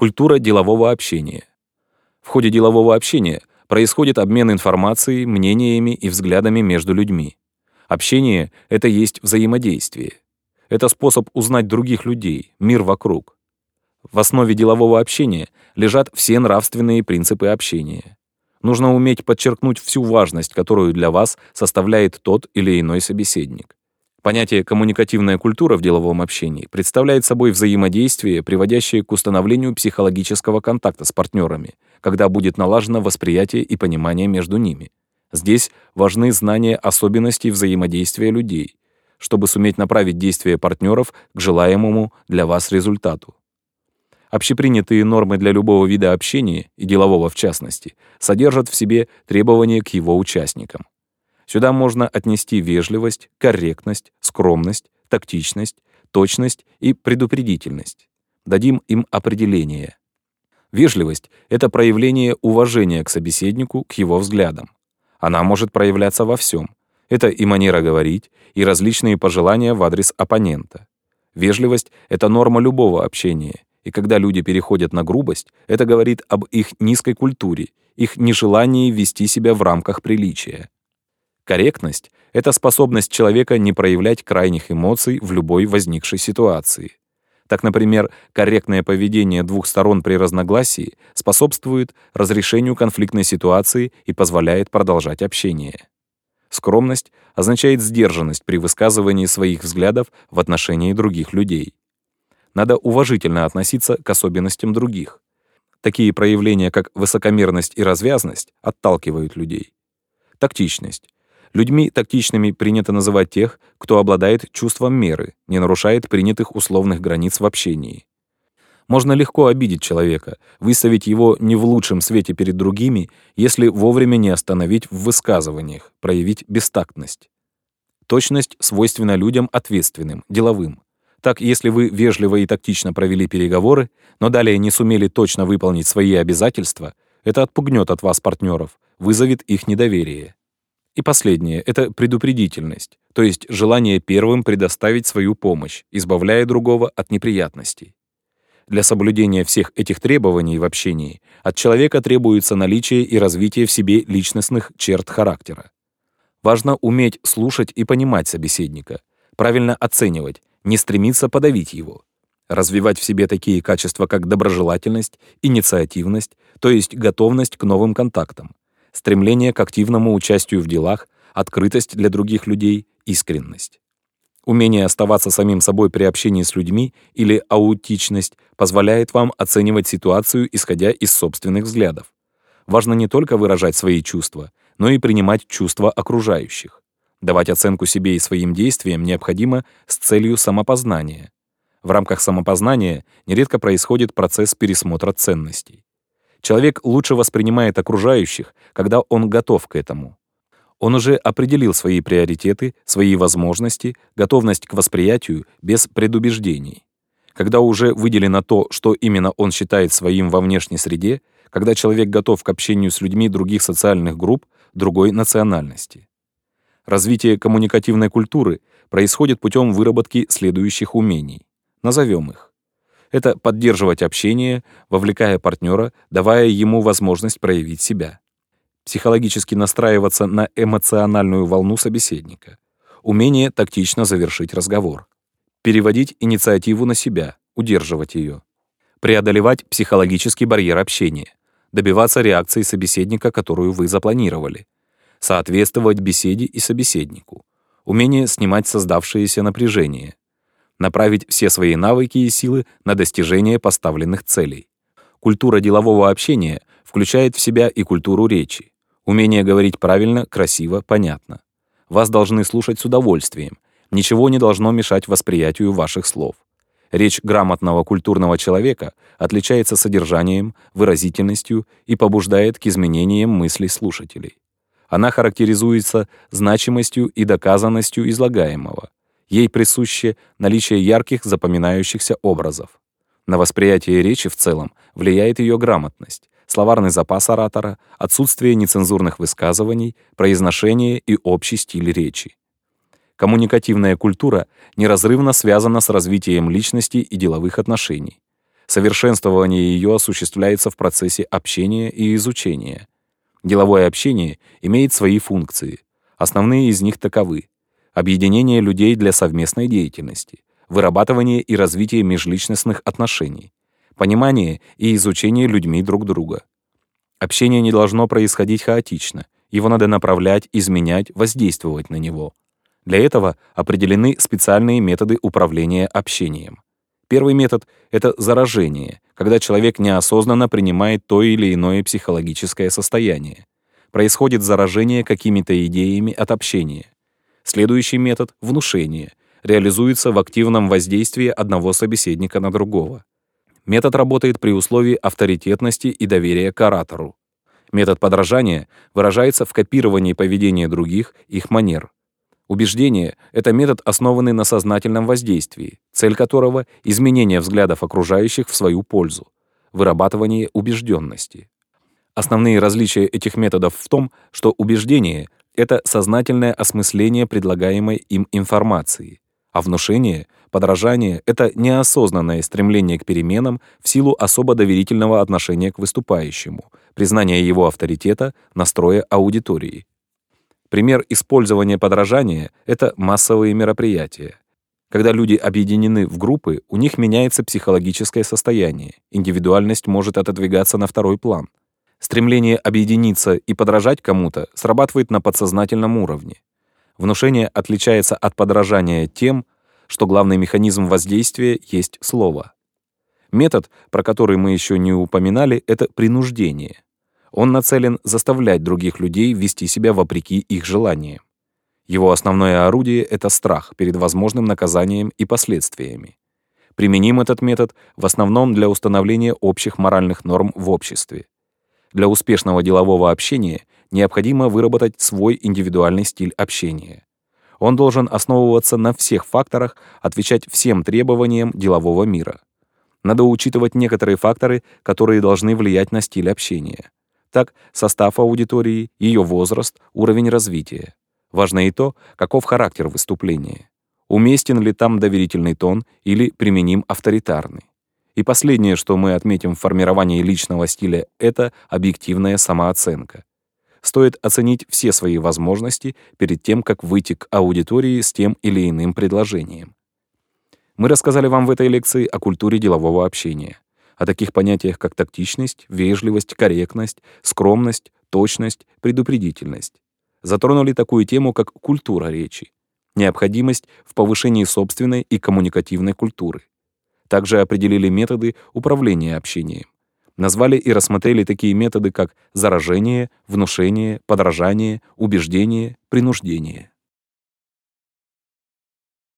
Культура делового общения. В ходе делового общения происходит обмен информацией, мнениями и взглядами между людьми. Общение — это есть взаимодействие. Это способ узнать других людей, мир вокруг. В основе делового общения лежат все нравственные принципы общения. Нужно уметь подчеркнуть всю важность, которую для вас составляет тот или иной собеседник. Понятие «коммуникативная культура» в деловом общении представляет собой взаимодействие, приводящее к установлению психологического контакта с партнерами, когда будет налажено восприятие и понимание между ними. Здесь важны знания особенностей взаимодействия людей, чтобы суметь направить действия партнеров к желаемому для вас результату. Общепринятые нормы для любого вида общения, и делового в частности, содержат в себе требования к его участникам. Сюда можно отнести вежливость, корректность, скромность, тактичность, точность и предупредительность. Дадим им определение. Вежливость — это проявление уважения к собеседнику, к его взглядам. Она может проявляться во всем. Это и манера говорить, и различные пожелания в адрес оппонента. Вежливость — это норма любого общения, и когда люди переходят на грубость, это говорит об их низкой культуре, их нежелании вести себя в рамках приличия. Корректность — это способность человека не проявлять крайних эмоций в любой возникшей ситуации. Так, например, корректное поведение двух сторон при разногласии способствует разрешению конфликтной ситуации и позволяет продолжать общение. Скромность означает сдержанность при высказывании своих взглядов в отношении других людей. Надо уважительно относиться к особенностям других. Такие проявления, как высокомерность и развязность, отталкивают людей. Тактичность. Людьми тактичными принято называть тех, кто обладает чувством меры, не нарушает принятых условных границ в общении. Можно легко обидеть человека, выставить его не в лучшем свете перед другими, если вовремя не остановить в высказываниях, проявить бестактность. Точность свойственна людям ответственным, деловым. Так, если вы вежливо и тактично провели переговоры, но далее не сумели точно выполнить свои обязательства, это отпугнет от вас партнеров, вызовет их недоверие. И последнее — это предупредительность, то есть желание первым предоставить свою помощь, избавляя другого от неприятностей. Для соблюдения всех этих требований в общении от человека требуется наличие и развитие в себе личностных черт характера. Важно уметь слушать и понимать собеседника, правильно оценивать, не стремиться подавить его, развивать в себе такие качества, как доброжелательность, инициативность, то есть готовность к новым контактам, стремление к активному участию в делах, открытость для других людей, искренность. Умение оставаться самим собой при общении с людьми или аутичность позволяет вам оценивать ситуацию, исходя из собственных взглядов. Важно не только выражать свои чувства, но и принимать чувства окружающих. Давать оценку себе и своим действиям необходимо с целью самопознания. В рамках самопознания нередко происходит процесс пересмотра ценностей. Человек лучше воспринимает окружающих, когда он готов к этому. Он уже определил свои приоритеты, свои возможности, готовность к восприятию без предубеждений. Когда уже выделено то, что именно он считает своим во внешней среде, когда человек готов к общению с людьми других социальных групп, другой национальности. Развитие коммуникативной культуры происходит путем выработки следующих умений. Назовем их. Это поддерживать общение, вовлекая партнера, давая ему возможность проявить себя. Психологически настраиваться на эмоциональную волну собеседника. Умение тактично завершить разговор. Переводить инициативу на себя, удерживать ее. Преодолевать психологический барьер общения. Добиваться реакции собеседника, которую вы запланировали. Соответствовать беседе и собеседнику. Умение снимать создавшееся напряжение направить все свои навыки и силы на достижение поставленных целей. Культура делового общения включает в себя и культуру речи. Умение говорить правильно, красиво, понятно. Вас должны слушать с удовольствием. Ничего не должно мешать восприятию ваших слов. Речь грамотного культурного человека отличается содержанием, выразительностью и побуждает к изменениям мыслей слушателей. Она характеризуется значимостью и доказанностью излагаемого, Ей присуще наличие ярких запоминающихся образов. На восприятие речи в целом влияет ее грамотность, словарный запас оратора, отсутствие нецензурных высказываний, произношение и общий стиль речи. Коммуникативная культура неразрывно связана с развитием личности и деловых отношений. Совершенствование ее осуществляется в процессе общения и изучения. Деловое общение имеет свои функции. Основные из них таковы. Объединение людей для совместной деятельности, вырабатывание и развитие межличностных отношений, понимание и изучение людьми друг друга. Общение не должно происходить хаотично, его надо направлять, изменять, воздействовать на него. Для этого определены специальные методы управления общением. Первый метод — это заражение, когда человек неосознанно принимает то или иное психологическое состояние. Происходит заражение какими-то идеями от общения. Следующий метод — внушение, реализуется в активном воздействии одного собеседника на другого. Метод работает при условии авторитетности и доверия к оратору. Метод подражания выражается в копировании поведения других, их манер. Убеждение — это метод, основанный на сознательном воздействии, цель которого — изменение взглядов окружающих в свою пользу, вырабатывание убежденности. Основные различия этих методов в том, что убеждение — это сознательное осмысление предлагаемой им информации, а внушение, подражание — это неосознанное стремление к переменам в силу особо доверительного отношения к выступающему, признание его авторитета, настроя аудитории. Пример использования подражания — это массовые мероприятия. Когда люди объединены в группы, у них меняется психологическое состояние, индивидуальность может отодвигаться на второй план. Стремление объединиться и подражать кому-то срабатывает на подсознательном уровне. Внушение отличается от подражания тем, что главный механизм воздействия есть слово. Метод, про который мы еще не упоминали, это принуждение. Он нацелен заставлять других людей вести себя вопреки их желаниям. Его основное орудие — это страх перед возможным наказанием и последствиями. Применим этот метод в основном для установления общих моральных норм в обществе. Для успешного делового общения необходимо выработать свой индивидуальный стиль общения. Он должен основываться на всех факторах, отвечать всем требованиям делового мира. Надо учитывать некоторые факторы, которые должны влиять на стиль общения. Так, состав аудитории, ее возраст, уровень развития. Важно и то, каков характер выступления. Уместен ли там доверительный тон или применим авторитарный. И последнее, что мы отметим в формировании личного стиля, это объективная самооценка стоит оценить все свои возможности перед тем, как выйти к аудитории с тем или иным предложением. Мы рассказали вам в этой лекции о культуре делового общения, о таких понятиях, как тактичность, вежливость, корректность, скромность, точность, предупредительность. Затронули такую тему, как культура речи, необходимость в повышении собственной и коммуникативной культуры. Также определили методы управления общением. Назвали и рассмотрели такие методы, как заражение, внушение, подражание, убеждение, принуждение.